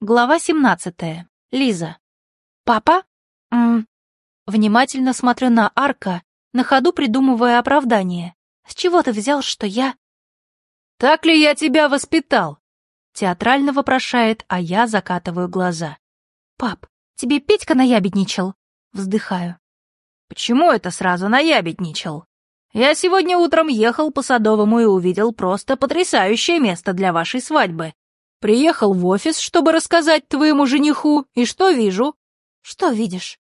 Глава 17. Лиза. «Папа?» М Внимательно смотрю на Арка, на ходу придумывая оправдание. «С чего ты взял, что я...» «Так ли я тебя воспитал?» Театрально вопрошает, а я закатываю глаза. «Пап, тебе Петька наябедничал?» Вздыхаю. «Почему это сразу наябедничал? Я сегодня утром ехал по Садовому и увидел просто потрясающее место для вашей свадьбы. Приехал в офис, чтобы рассказать твоему жениху, и что вижу? Что видишь?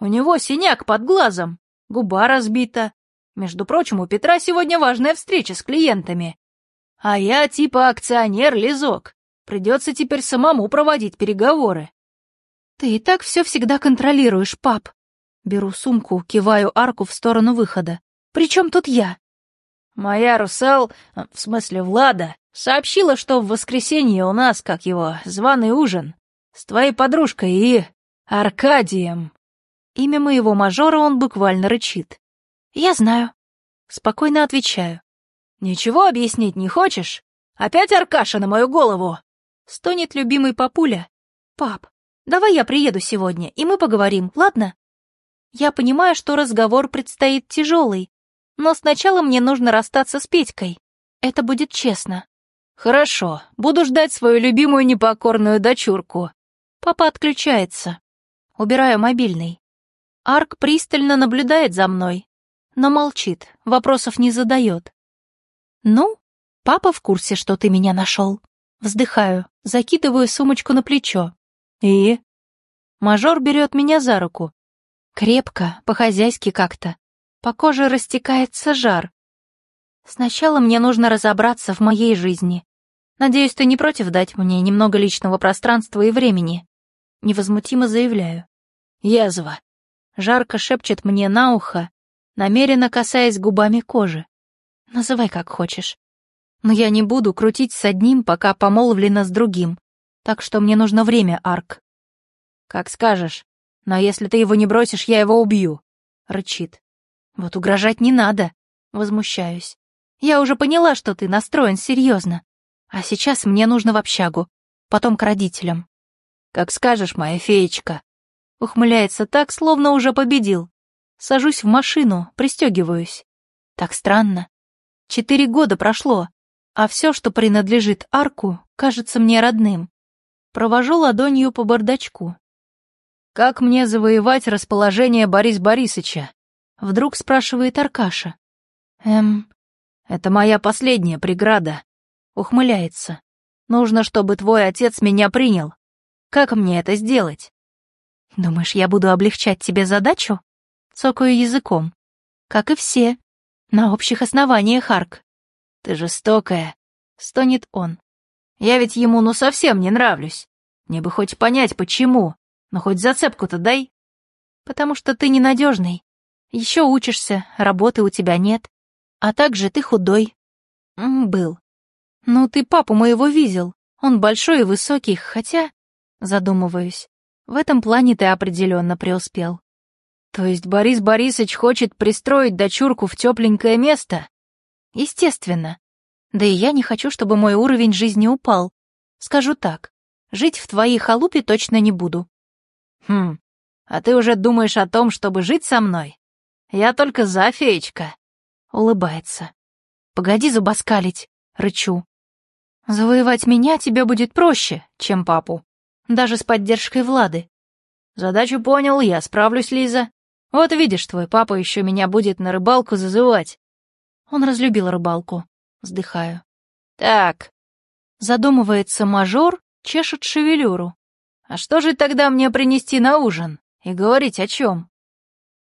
У него синяк под глазом, губа разбита. Между прочим, у Петра сегодня важная встреча с клиентами. А я типа акционер-лизок. Придется теперь самому проводить переговоры. Ты и так все всегда контролируешь, пап. Беру сумку, киваю арку в сторону выхода. Причем тут я? Моя русал, в смысле Влада, Сообщила, что в воскресенье у нас, как его, званый ужин. С твоей подружкой и... Аркадием. Имя моего мажора он буквально рычит. Я знаю. Спокойно отвечаю. Ничего объяснить не хочешь? Опять Аркаша на мою голову? Стонет любимый папуля. Пап, давай я приеду сегодня, и мы поговорим, ладно? Я понимаю, что разговор предстоит тяжелый, но сначала мне нужно расстаться с Петькой. Это будет честно. «Хорошо, буду ждать свою любимую непокорную дочурку». Папа отключается. Убираю мобильный. Арк пристально наблюдает за мной, но молчит, вопросов не задает. «Ну, папа в курсе, что ты меня нашел». Вздыхаю, закидываю сумочку на плечо. «И?» Мажор берет меня за руку. Крепко, по-хозяйски как-то. По коже растекается жар. Сначала мне нужно разобраться в моей жизни. Надеюсь, ты не против дать мне немного личного пространства и времени. Невозмутимо заявляю. Язва. Жарко шепчет мне на ухо, намеренно касаясь губами кожи. Называй как хочешь. Но я не буду крутить с одним, пока помолвлена с другим. Так что мне нужно время, Арк. Как скажешь. Но если ты его не бросишь, я его убью. Рычит. Вот угрожать не надо. Возмущаюсь. Я уже поняла, что ты настроен серьезно. А сейчас мне нужно в общагу, потом к родителям. Как скажешь, моя феечка. Ухмыляется так, словно уже победил. Сажусь в машину, пристегиваюсь. Так странно. Четыре года прошло, а все, что принадлежит Арку, кажется мне родным. Провожу ладонью по бардачку. «Как мне завоевать расположение Борис Борисыча?» Вдруг спрашивает Аркаша. Эм, это моя последняя преграда. Ухмыляется. Нужно, чтобы твой отец меня принял. Как мне это сделать? Думаешь, я буду облегчать тебе задачу? Цокаю языком. Как и все. На общих основаниях, Арк. Ты жестокая. Стонет он. Я ведь ему ну совсем не нравлюсь. Мне бы хоть понять, почему. Но хоть зацепку-то дай. Потому что ты ненадежный. Еще учишься, работы у тебя нет. А также ты худой. Был. Ну, ты папу моего видел. Он большой и высокий, хотя... Задумываюсь. В этом плане ты определенно преуспел. То есть Борис Борисович хочет пристроить дочурку в тепленькое место? Естественно. Да и я не хочу, чтобы мой уровень жизни упал. Скажу так, жить в твоей халупе точно не буду. Хм, а ты уже думаешь о том, чтобы жить со мной? Я только за, феечка. Улыбается. «Погоди зубоскалить», — рычу. «Завоевать меня тебе будет проще, чем папу. Даже с поддержкой Влады». «Задачу понял, я справлюсь, Лиза. Вот видишь, твой папа еще меня будет на рыбалку зазывать». Он разлюбил рыбалку. Вздыхаю. «Так». Задумывается мажор, чешет шевелюру. «А что же тогда мне принести на ужин? И говорить о чем?»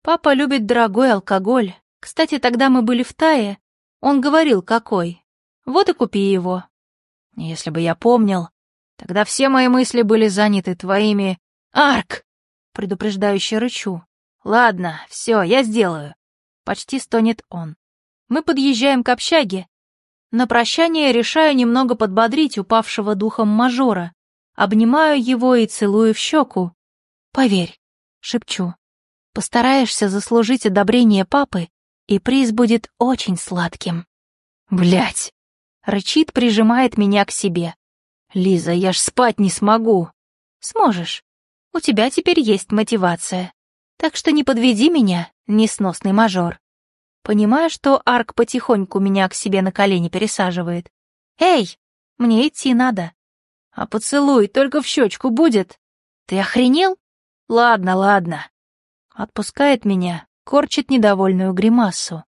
Папа любит дорогой алкоголь, кстати, тогда мы были в Тае. Он говорил, какой. Вот и купи его. Если бы я помнил, тогда все мои мысли были заняты твоими... Арк! Предупреждающе рычу. Ладно, все, я сделаю. Почти стонет он. Мы подъезжаем к общаге. На прощание решаю немного подбодрить упавшего духом мажора. Обнимаю его и целую в щеку. «Поверь», — шепчу, — «постараешься заслужить одобрение папы, и приз будет очень сладким. Блять! Рычит, прижимает меня к себе. Лиза, я ж спать не смогу. Сможешь. У тебя теперь есть мотивация. Так что не подведи меня, несносный мажор. Понимаю, что Арк потихоньку меня к себе на колени пересаживает. Эй, мне идти надо. А поцелуй только в щечку будет. Ты охренел? Ладно, ладно. Отпускает меня, корчит недовольную гримасу.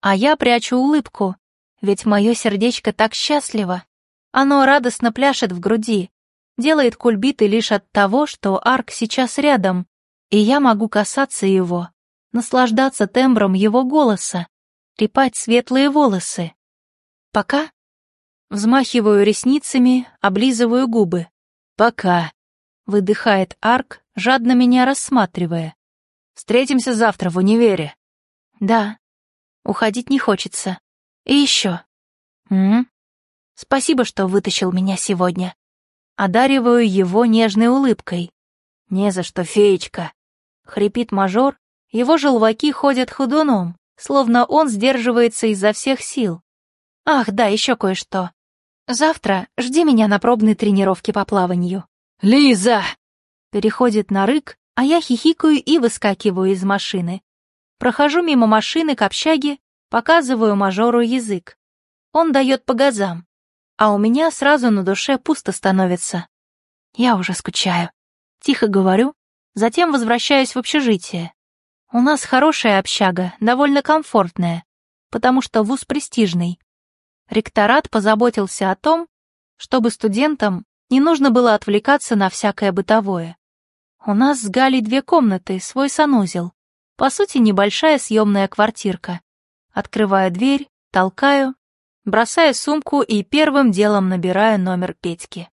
А я прячу улыбку, ведь мое сердечко так счастливо. Оно радостно пляшет в груди, делает кульбиты лишь от того, что Арк сейчас рядом, и я могу касаться его, наслаждаться тембром его голоса, трепать светлые волосы. Пока. Взмахиваю ресницами, облизываю губы. Пока. Выдыхает Арк, жадно меня рассматривая. Встретимся завтра в универе. Да. Уходить не хочется. И еще. М? Спасибо, что вытащил меня сегодня. Одариваю его нежной улыбкой. Не за что, феечка. Хрипит мажор, его желваки ходят ходуном, словно он сдерживается изо всех сил. Ах, да, еще кое-что. Завтра жди меня на пробной тренировке по плаванию. «Лиза!» Переходит на рык, а я хихикаю и выскакиваю из машины. Прохожу мимо машины к общаге, показываю мажору язык. Он дает по газам, а у меня сразу на душе пусто становится. Я уже скучаю. Тихо говорю, затем возвращаюсь в общежитие. У нас хорошая общага, довольно комфортная, потому что вуз престижный. Ректорат позаботился о том, чтобы студентам не нужно было отвлекаться на всякое бытовое. У нас с Галей две комнаты, свой санузел. По сути, небольшая съемная квартирка. Открываю дверь, толкаю, бросаю сумку и первым делом набираю номер Петьки.